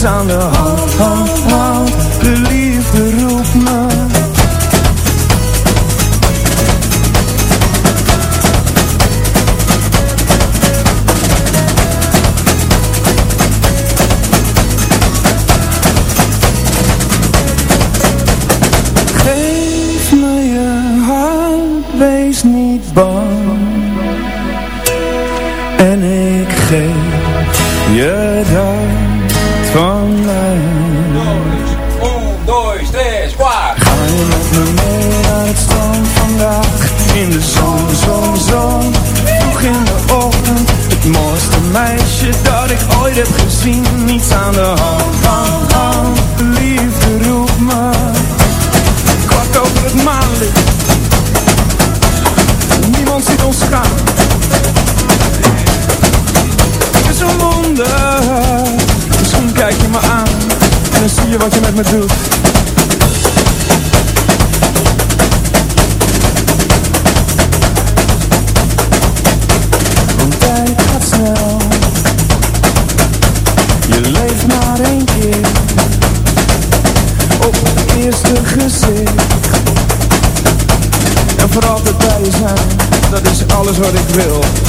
tongue to the grill.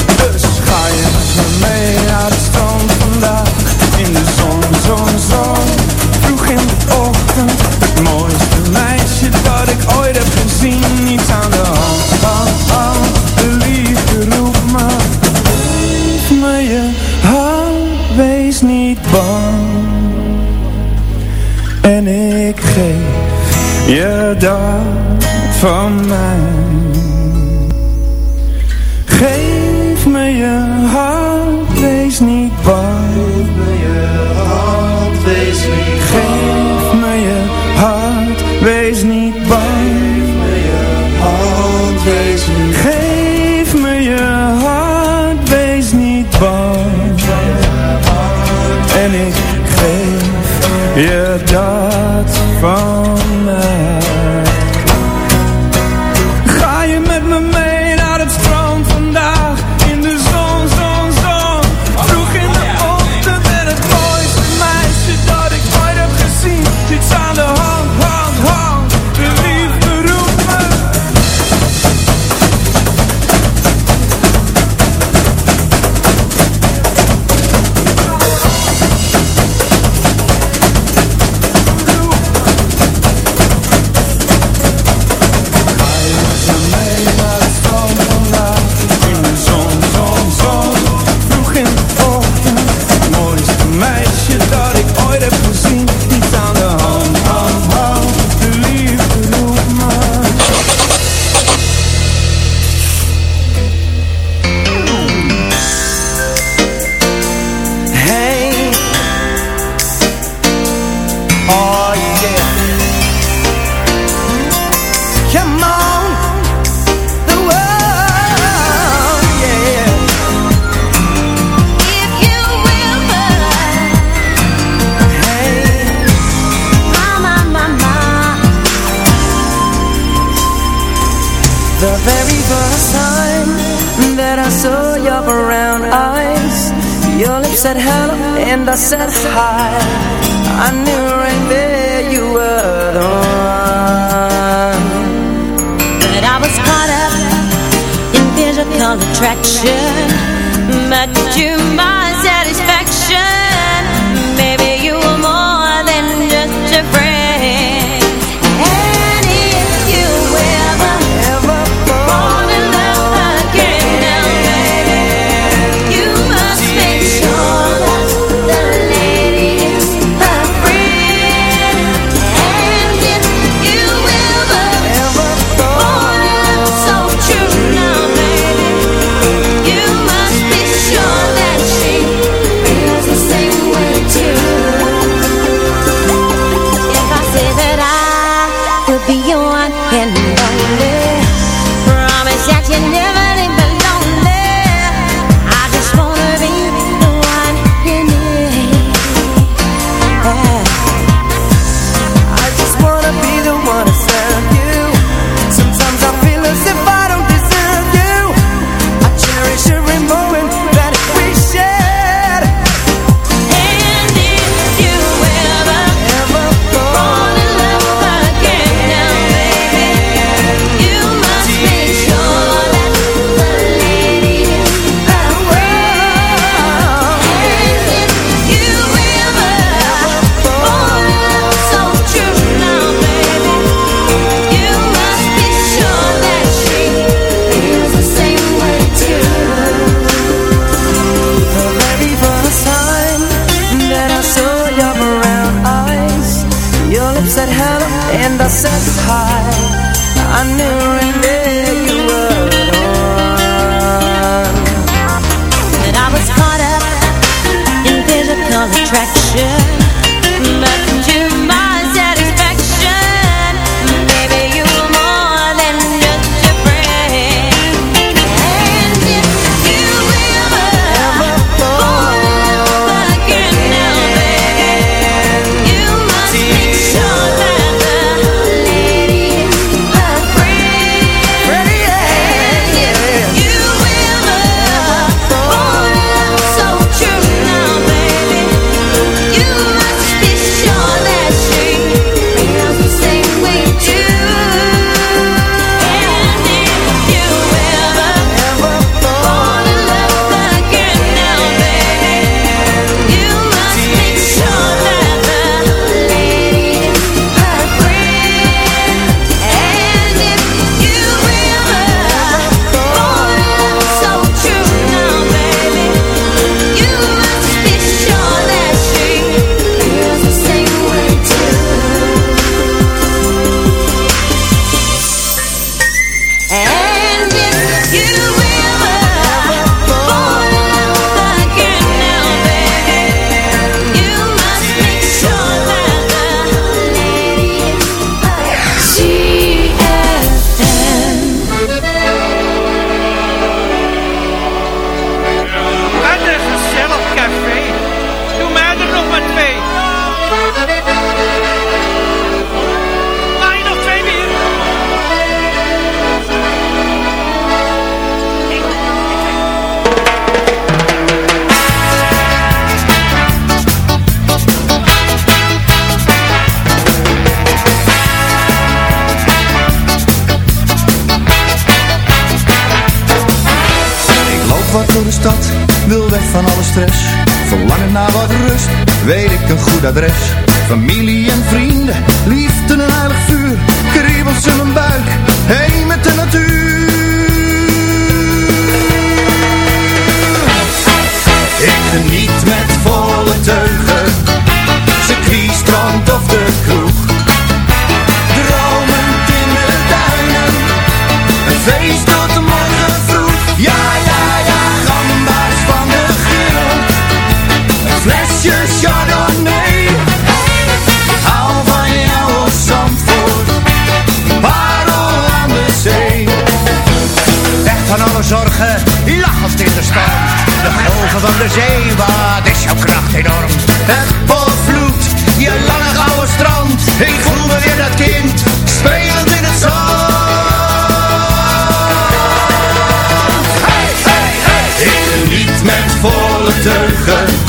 te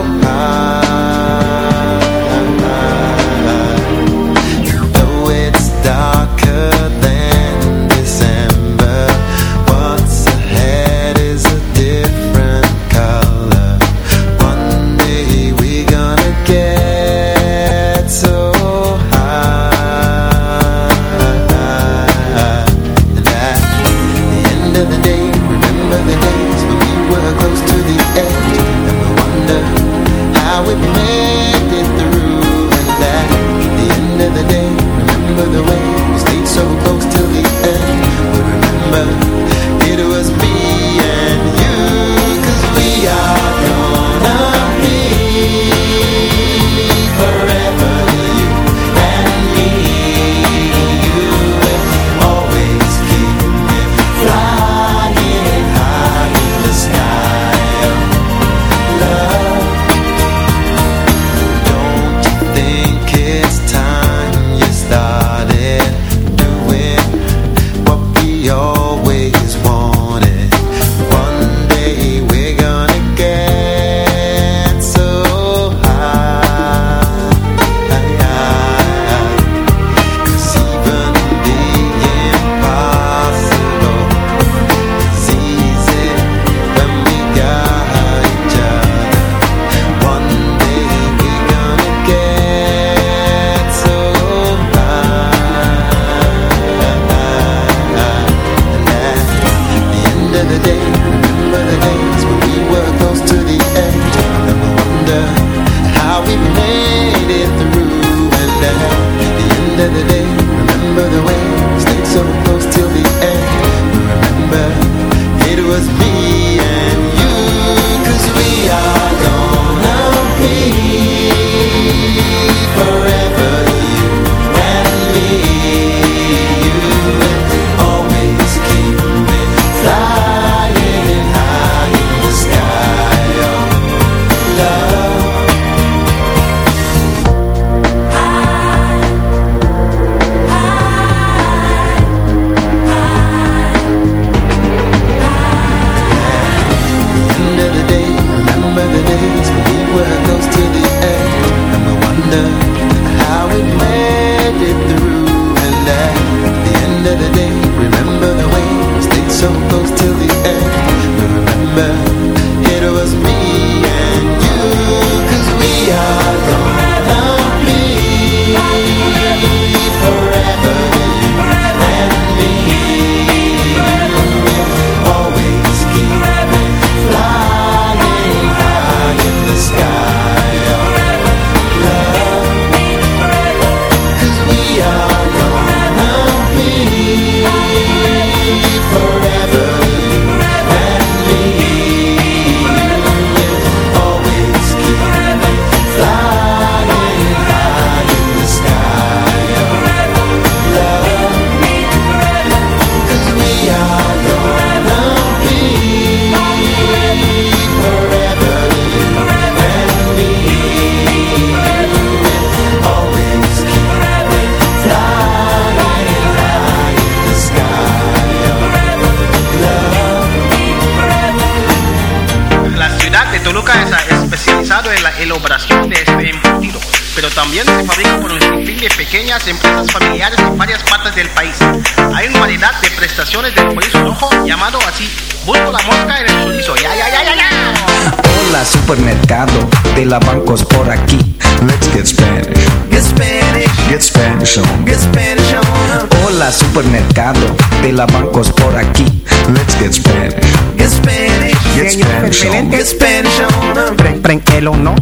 Preng, preng, el o no.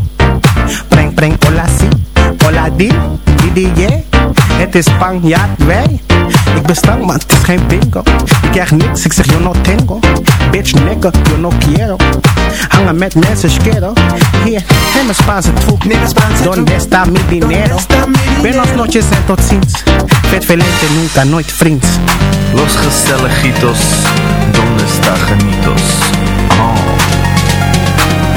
Preng, preng, hola si. Hola di, di, di, yeah. Het is Spanjaard, wij. Ik ben stank, maar het is geen bingo. Ik krijg niks, ik zeg yo no tengo. Bitch, nigga, yo no quiero. Hangen met mensen, schero. Hier, neem een Spaanse troep. Donde está mi dinero? Buenos noches en tot ziens. Vet velente, nunca, nooit vriends. Los gezelligitos, donde está genitos? Oh.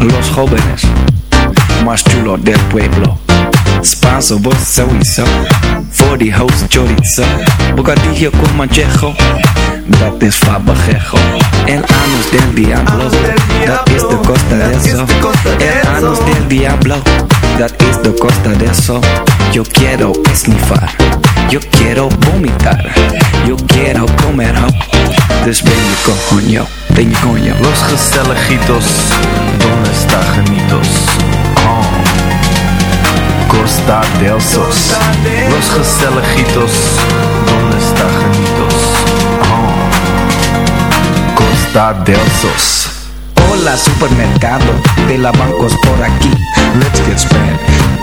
Los jóvenes más chulos del pueblo. Spanso, sowieso. Voor die host chorizo. Bocadillo con manchejo. Dat is fabajejo. El anus del diablo. Dat is de costa de eso. El anus del diablo. Dat is de costa de eso. Yo quiero esnifar. Yo quiero vomitar. Yo quiero comer. Dus je coño. Je coño. Los gezelligitos, donde está genitos? Oh. Costa del Sos. Los gezelligitos, donde está genitos? Oh. Costa del Sos. Hola supermercado de la bancos por aquí. Let's get Spanish.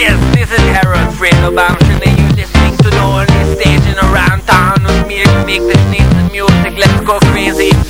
Yes, this is Harold Fredo Bamshin and you listening to the only station around town with me to make this nice music. Let's go crazy.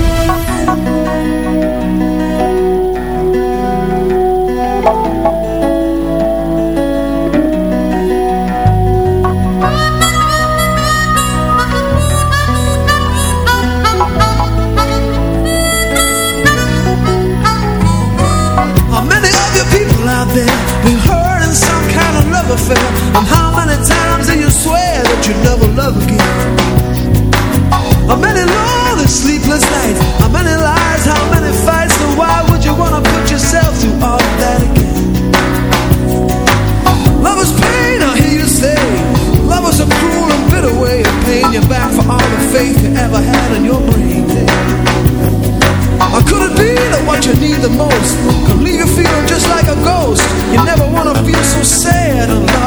never mind.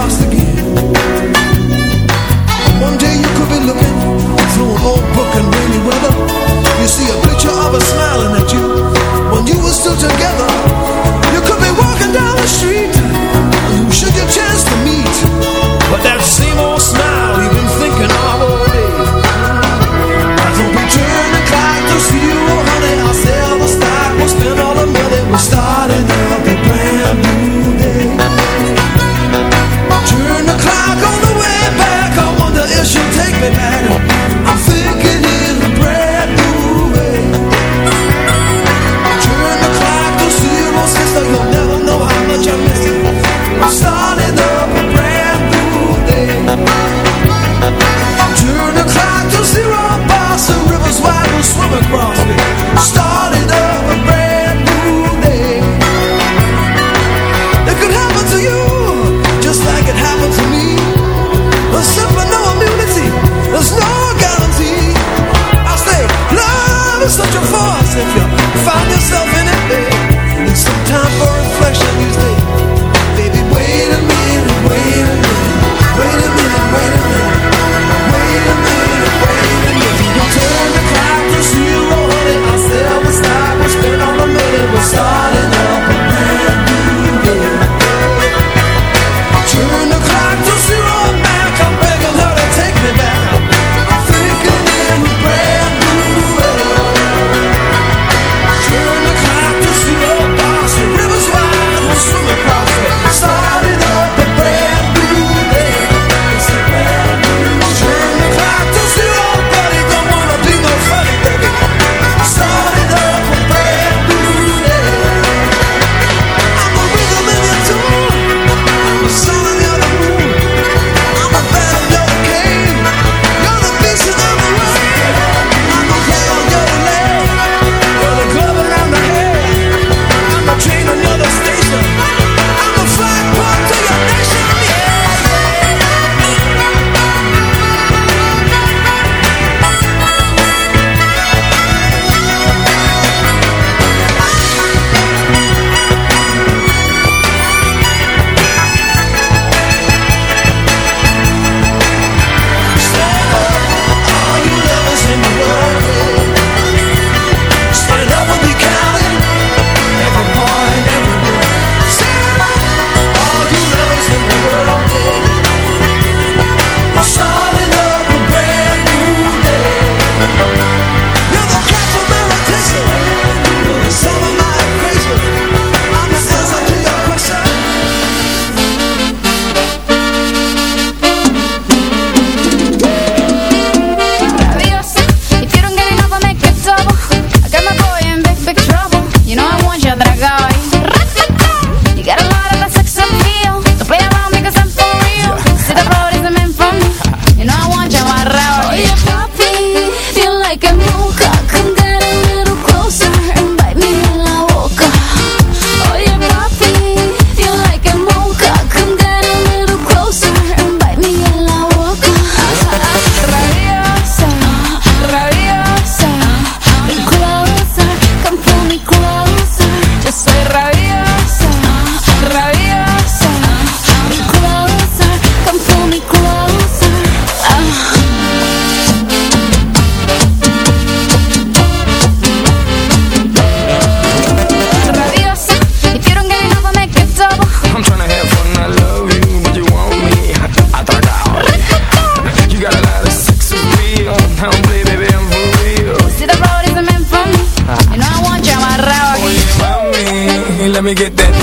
Me get that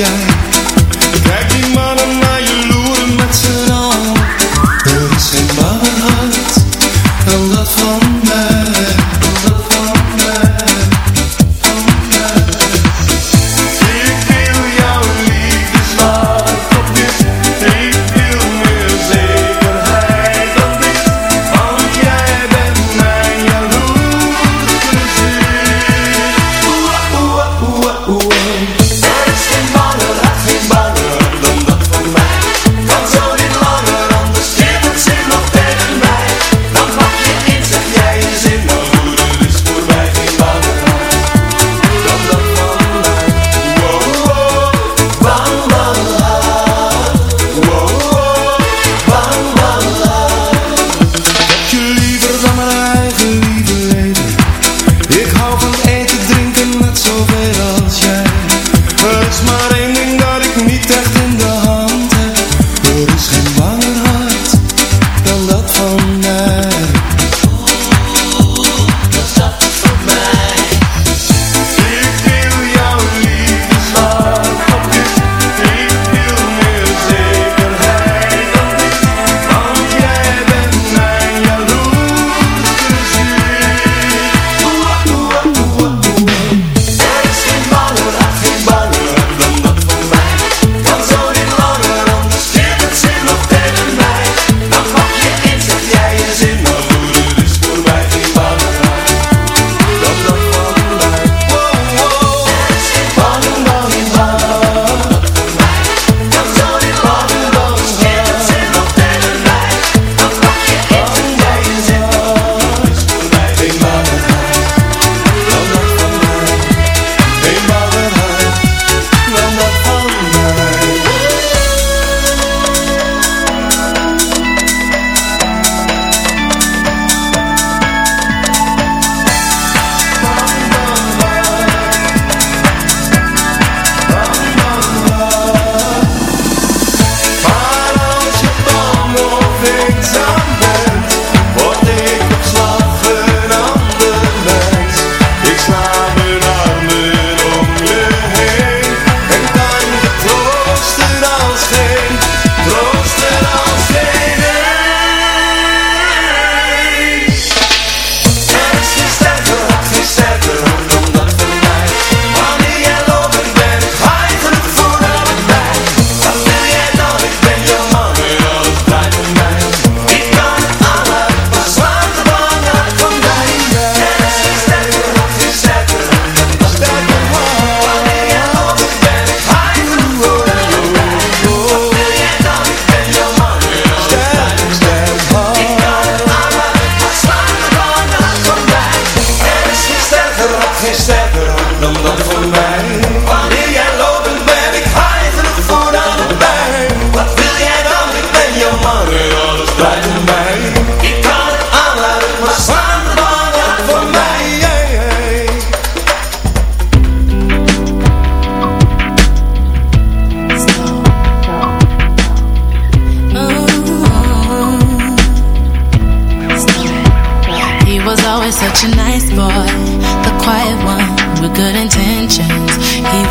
야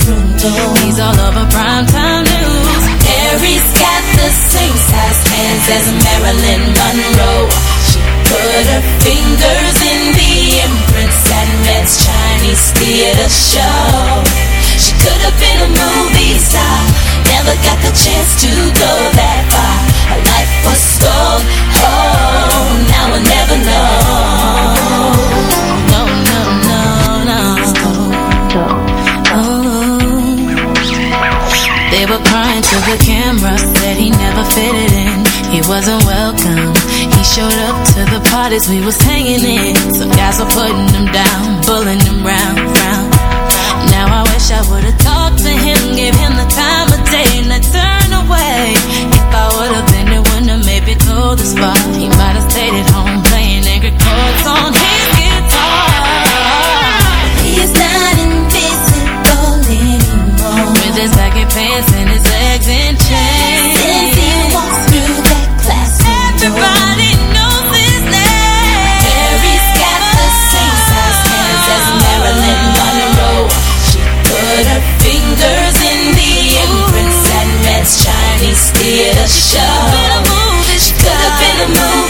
He's all over primetime news. Mary's got the same size hands as Marilyn Monroe. She put her fingers in the imprints that Met's Chinese theater show. She could have been a movie star, never got the chance to go that far. Her life was stolen. Oh, now we'll never know. to the camera, said he never fitted in. He wasn't welcome. He showed up to the parties we was hanging in. Some guys were putting him down, bullying him round, round. Now I wish I would've talked to him, gave him the time of day, and I turned away. If I would've been it, wouldn't have maybe told the spot. He might have stayed yeah, she shot. She could have been a movie.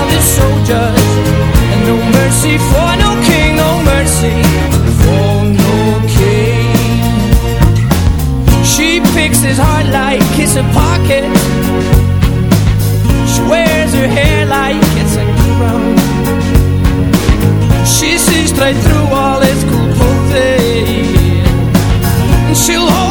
soldiers. And no mercy for no king, no mercy for no king. She picks his heart like it's a pocket. She wears her hair like it's a crown. She sees straight through all his cool clothing. And she'll hold